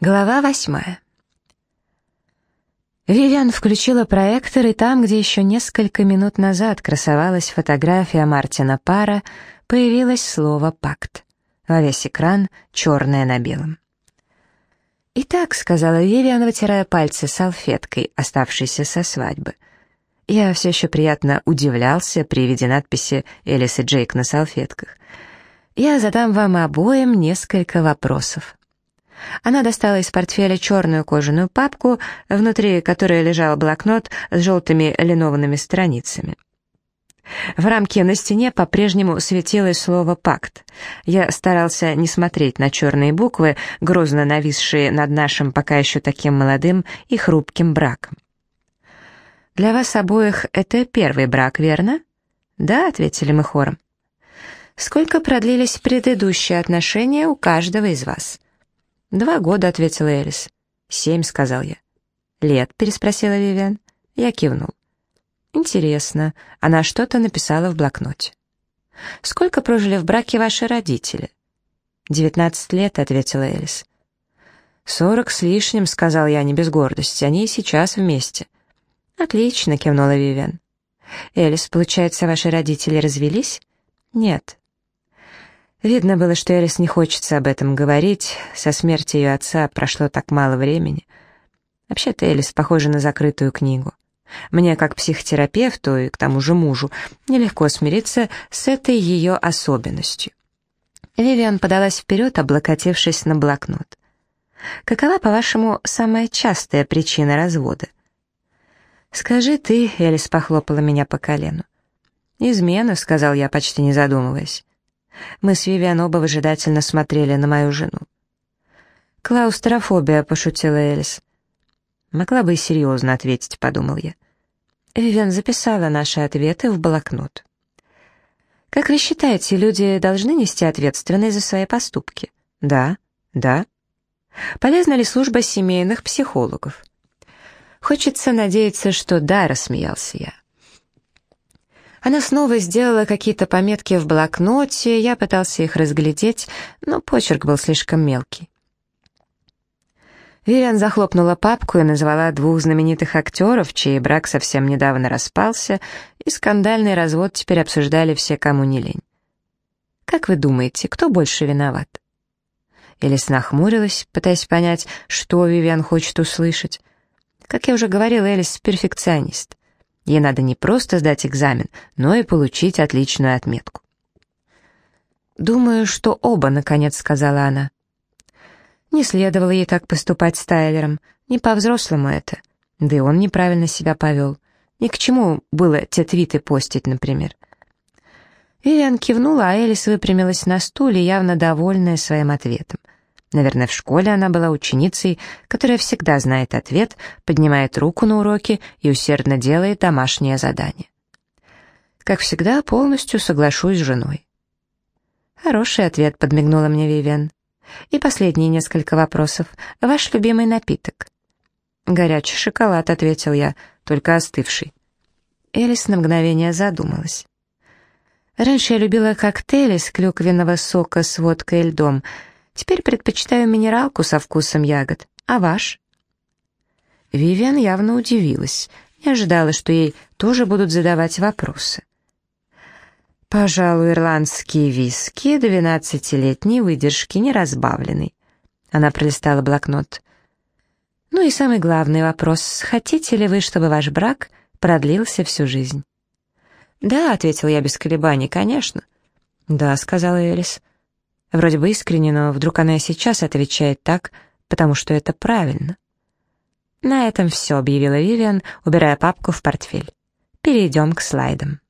Глава восьмая. Вивиан включила проектор, и там, где еще несколько минут назад красовалась фотография Мартина Пара, появилось слово «пакт». Во весь экран черное на белом. «Итак», — сказала Вивиан, вытирая пальцы салфеткой, оставшейся со свадьбы. Я все еще приятно удивлялся при виде надписи «Элис и Джейк» на салфетках. «Я задам вам обоим несколько вопросов». Она достала из портфеля черную кожаную папку, внутри которой лежал блокнот с желтыми линованными страницами. В рамке на стене по-прежнему светилось слово «пакт». Я старался не смотреть на черные буквы, грозно нависшие над нашим пока еще таким молодым и хрупким браком. «Для вас обоих это первый брак, верно?» «Да», — ответили мы хором. «Сколько продлились предыдущие отношения у каждого из вас?» «Два года», — ответила Элис. «Семь», — сказал я. «Лет?» — переспросила Вивиан. Я кивнул. «Интересно, она что-то написала в блокноте». «Сколько прожили в браке ваши родители?» «Девятнадцать лет», — ответила Элис. «Сорок с лишним», — сказал я не без гордости. «Они и сейчас вместе». «Отлично», — кивнула Вивиан. «Элис, получается, ваши родители развелись?» «Нет». Видно было, что Элис не хочется об этом говорить. Со смерти ее отца прошло так мало времени. Вообще-то Элис похожа на закрытую книгу. Мне, как психотерапевту и к тому же мужу, нелегко смириться с этой ее особенностью. Вивиан подалась вперед, облокотившись на блокнот. «Какова, по-вашему, самая частая причина развода?» «Скажи ты», — Элис похлопала меня по колену. «Измена», — сказал я, почти не задумываясь. Мы с Вивиан оба выжидательно смотрели на мою жену. «Клаустрофобия», — пошутила Элис. «Могла бы и серьезно ответить», — подумал я. Вивиан записала наши ответы в блокнот. «Как вы считаете, люди должны нести ответственность за свои поступки?» «Да, да». «Полезна ли служба семейных психологов?» «Хочется надеяться, что да», — рассмеялся я. Она снова сделала какие-то пометки в блокноте, я пытался их разглядеть, но почерк был слишком мелкий. Вивиан захлопнула папку и назвала двух знаменитых актеров, чей брак совсем недавно распался, и скандальный развод теперь обсуждали все, кому не лень. «Как вы думаете, кто больше виноват?» Элис нахмурилась, пытаясь понять, что Вивиан хочет услышать. Как я уже говорила, Элис — перфекционист. Ей надо не просто сдать экзамен, но и получить отличную отметку. «Думаю, что оба», — наконец сказала она. Не следовало ей так поступать с Тайлером, не по-взрослому это. Да и он неправильно себя повел. Ни к чему было те твиты постить, например. Вивиан кивнула, а Элис выпрямилась на стуле, явно довольная своим ответом. Наверное, в школе она была ученицей, которая всегда знает ответ, поднимает руку на уроке и усердно делает домашнее задание. Как всегда, полностью соглашусь с женой. «Хороший ответ», — подмигнула мне Вивиан. «И последние несколько вопросов. Ваш любимый напиток?» «Горячий шоколад», — ответил я, — «только остывший». Элис на мгновение задумалась. «Раньше я любила коктейли из клюквенного сока с водкой и льдом», Теперь предпочитаю минералку со вкусом ягод. А ваш?» Вивиан явно удивилась. Не ожидала, что ей тоже будут задавать вопросы. «Пожалуй, ирландские виски, двенадцатилетней выдержки, неразбавленный». Она пролистала блокнот. «Ну и самый главный вопрос. Хотите ли вы, чтобы ваш брак продлился всю жизнь?» «Да», — ответил я без колебаний, — «конечно». «Да», — сказала Элис. Вроде бы искренне, но вдруг она и сейчас отвечает так, потому что это правильно. «На этом все», — объявила Вивиан, убирая папку в портфель. «Перейдем к слайдам».